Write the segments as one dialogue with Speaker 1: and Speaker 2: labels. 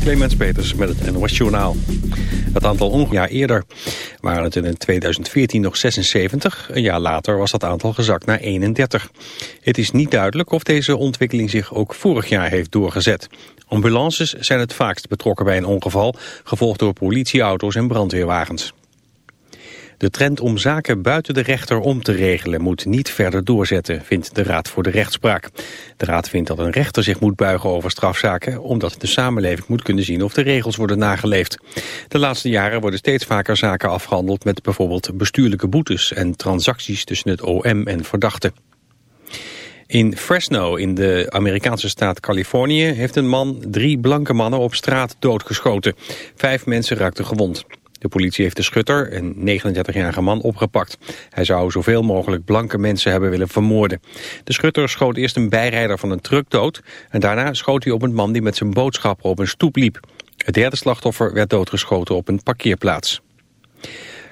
Speaker 1: Clemens Peters met het NOS Journaal. Het aantal jaar eerder waren het in 2014 nog 76. Een jaar later was dat aantal gezakt naar 31. Het is niet duidelijk of deze ontwikkeling zich ook vorig jaar heeft doorgezet. Ambulances zijn het vaakst betrokken bij een ongeval, gevolgd door politieauto's en brandweerwagens. De trend om zaken buiten de rechter om te regelen moet niet verder doorzetten, vindt de Raad voor de Rechtspraak. De Raad vindt dat een rechter zich moet buigen over strafzaken, omdat de samenleving moet kunnen zien of de regels worden nageleefd. De laatste jaren worden steeds vaker zaken afgehandeld met bijvoorbeeld bestuurlijke boetes en transacties tussen het OM en verdachten. In Fresno, in de Amerikaanse staat Californië, heeft een man drie blanke mannen op straat doodgeschoten. Vijf mensen raakten gewond. De politie heeft de schutter, een 39-jarige man, opgepakt. Hij zou zoveel mogelijk blanke mensen hebben willen vermoorden. De schutter schoot eerst een bijrijder van een truck dood... en daarna schoot hij op een man die met zijn boodschappen op een stoep liep. Het derde slachtoffer werd doodgeschoten op een parkeerplaats.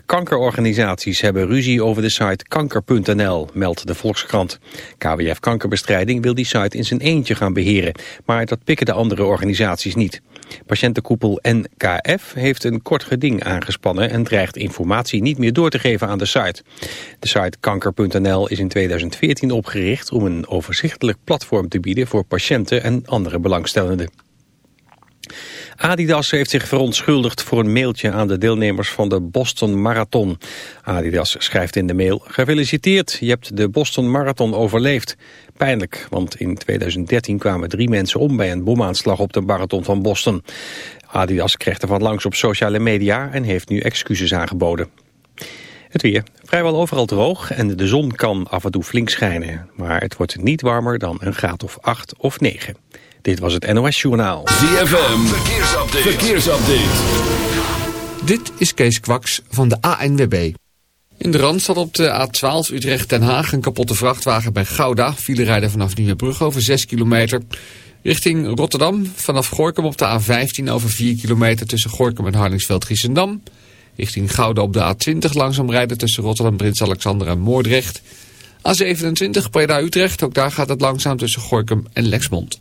Speaker 1: Kankerorganisaties hebben ruzie over de site kanker.nl, meldt de Volkskrant. KWF Kankerbestrijding wil die site in zijn eentje gaan beheren, maar dat pikken de andere organisaties niet. Patiëntenkoepel NKF heeft een kort geding aangespannen en dreigt informatie niet meer door te geven aan de site. De site kanker.nl is in 2014 opgericht om een overzichtelijk platform te bieden voor patiënten en andere belangstellenden. Adidas heeft zich verontschuldigd voor een mailtje aan de deelnemers van de Boston Marathon. Adidas schrijft in de mail, gefeliciteerd, je hebt de Boston Marathon overleefd. Pijnlijk, want in 2013 kwamen drie mensen om bij een bomaanslag op de marathon van Boston. Adidas kreeg er van langs op sociale media en heeft nu excuses aangeboden. Het weer. Vrijwel overal droog en de zon kan af en toe flink schijnen. Maar het wordt niet warmer dan een graad of 8 of 9. Dit was het NOS Journaal.
Speaker 2: ZFM, verkeersupdate. verkeersupdate.
Speaker 3: Dit is Kees Kwaks van de ANWB. In de Randstad op de A12 Utrecht-Den Haag een kapotte vrachtwagen bij Gouda. File rijden vanaf Nieuwebrug over 6 kilometer. Richting Rotterdam vanaf Gorkum op de A15 over 4 kilometer tussen Gorkum en Hardingsveld-Giessendam. Richting Gouda op de A20 langzaam rijden tussen Rotterdam, Prins Alexander en Moordrecht. A27 Breda-Utrecht, ook daar gaat het langzaam tussen Gorkum en Lexmond.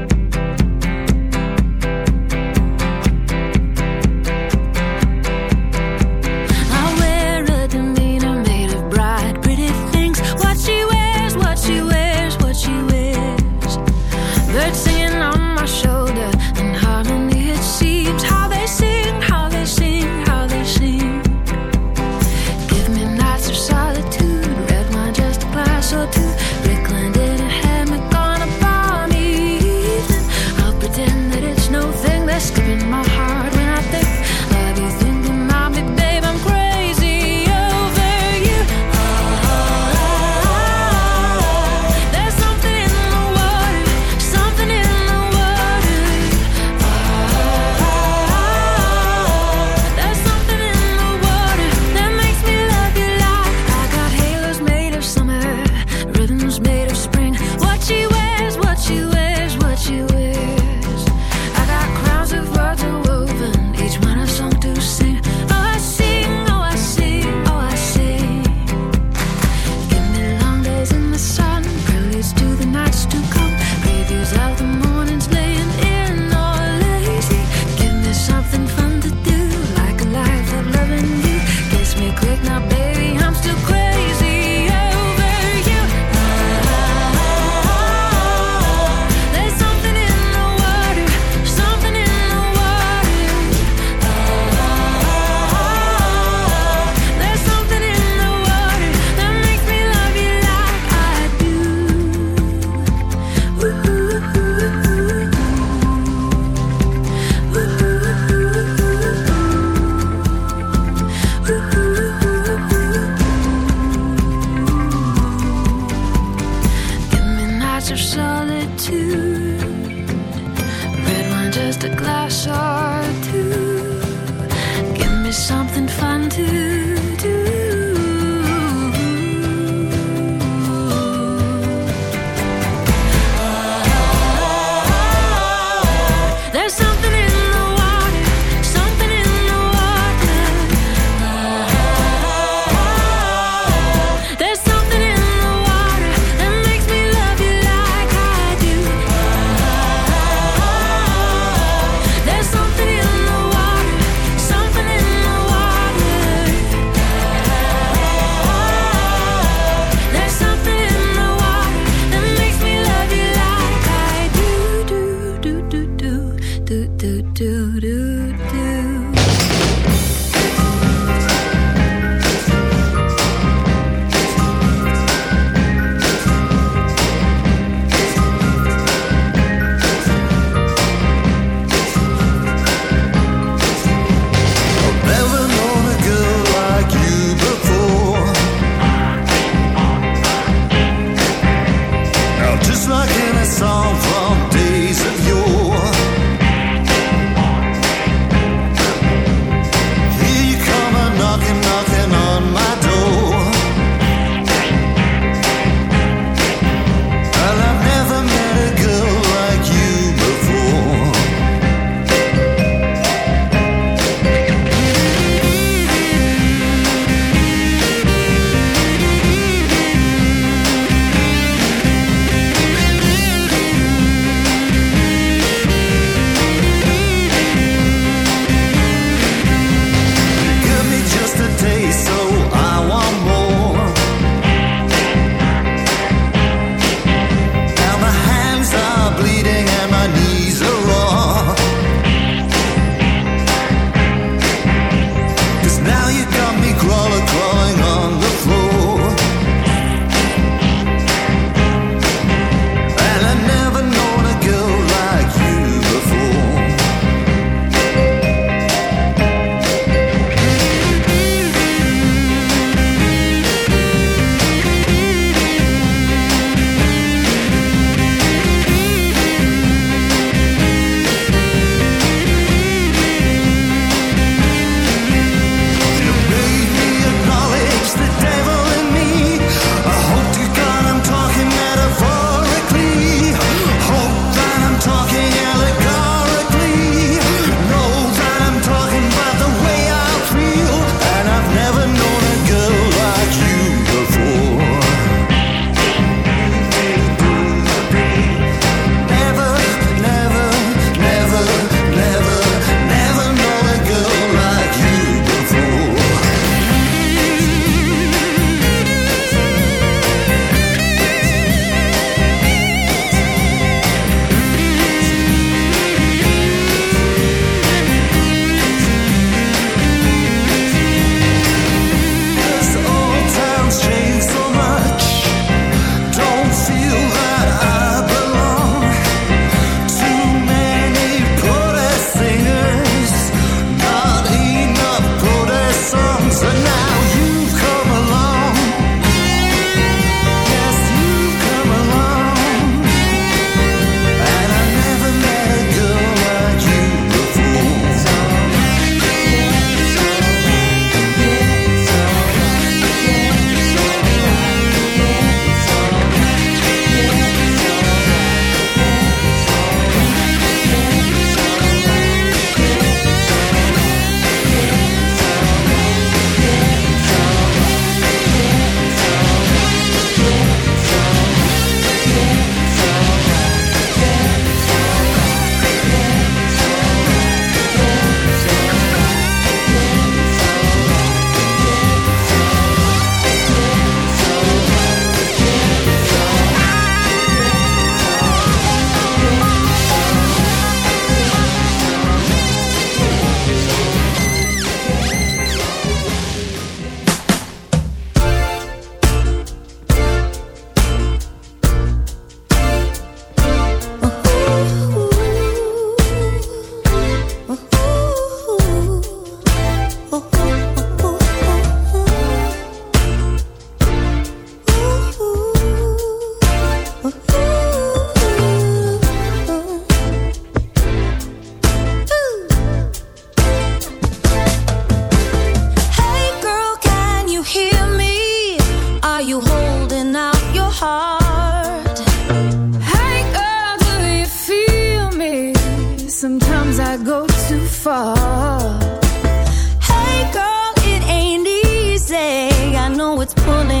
Speaker 4: It's
Speaker 5: pulling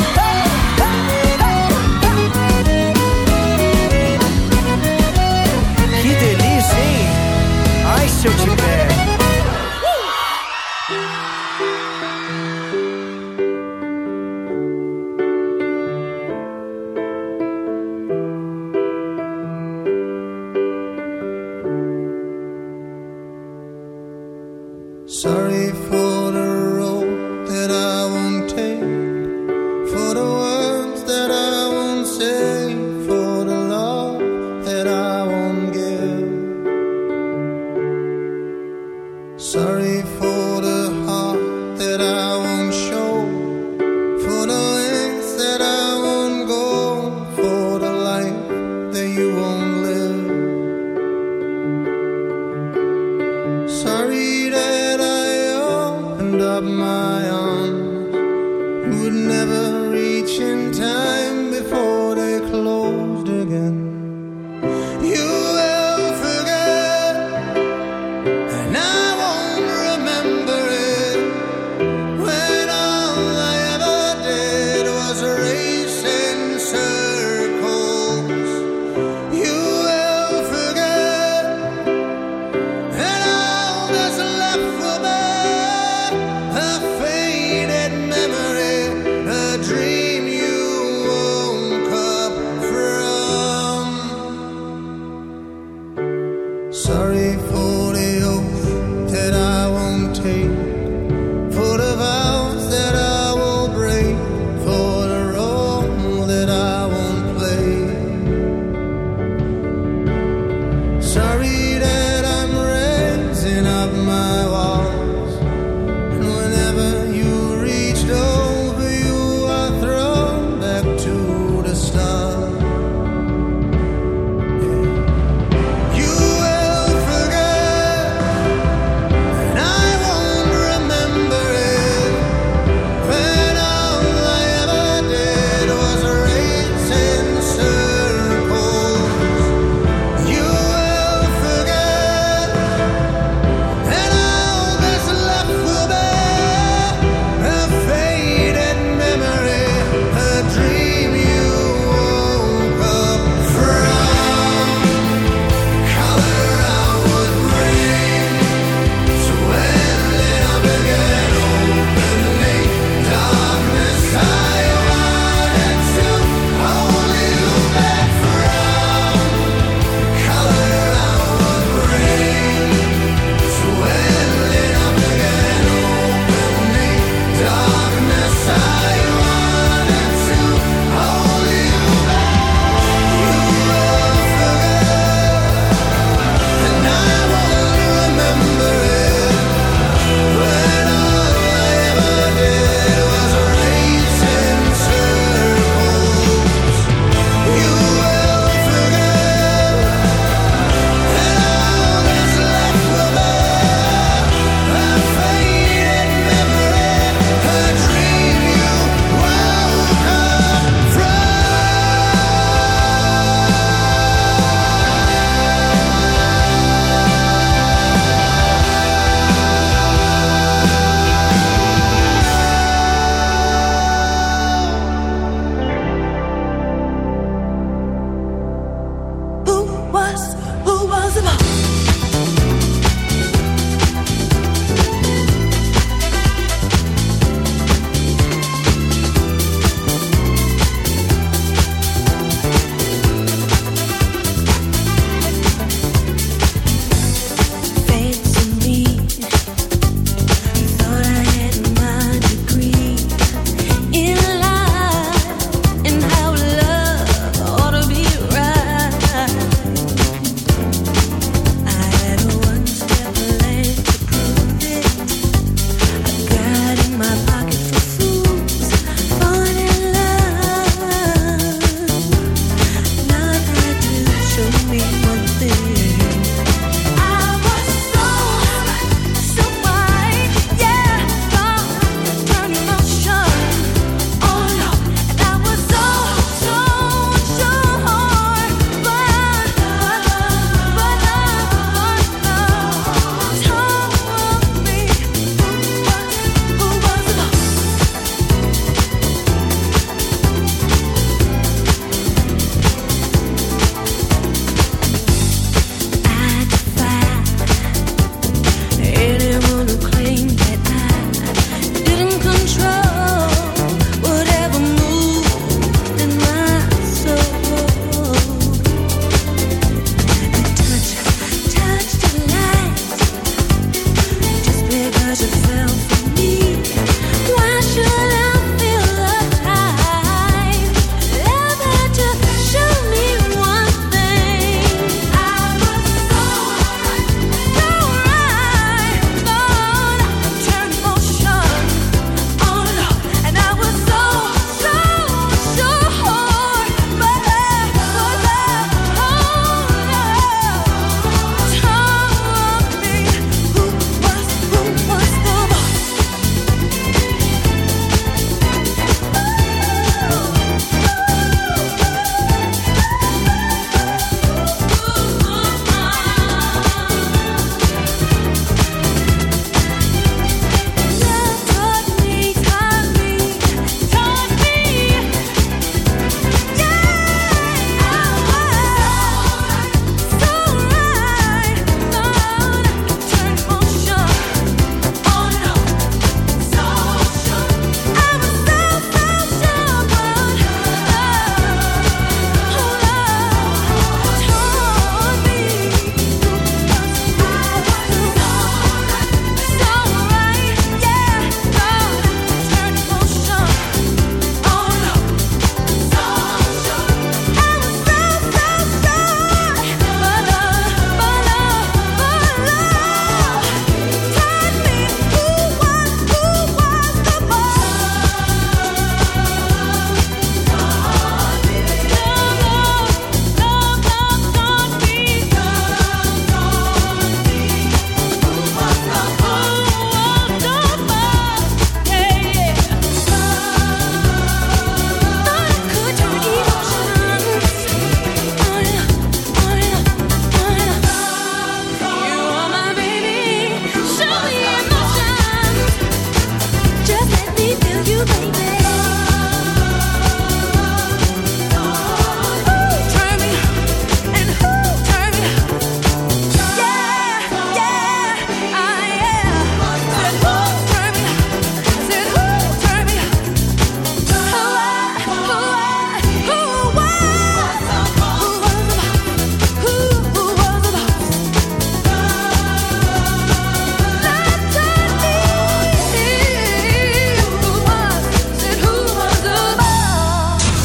Speaker 6: se eu te pego.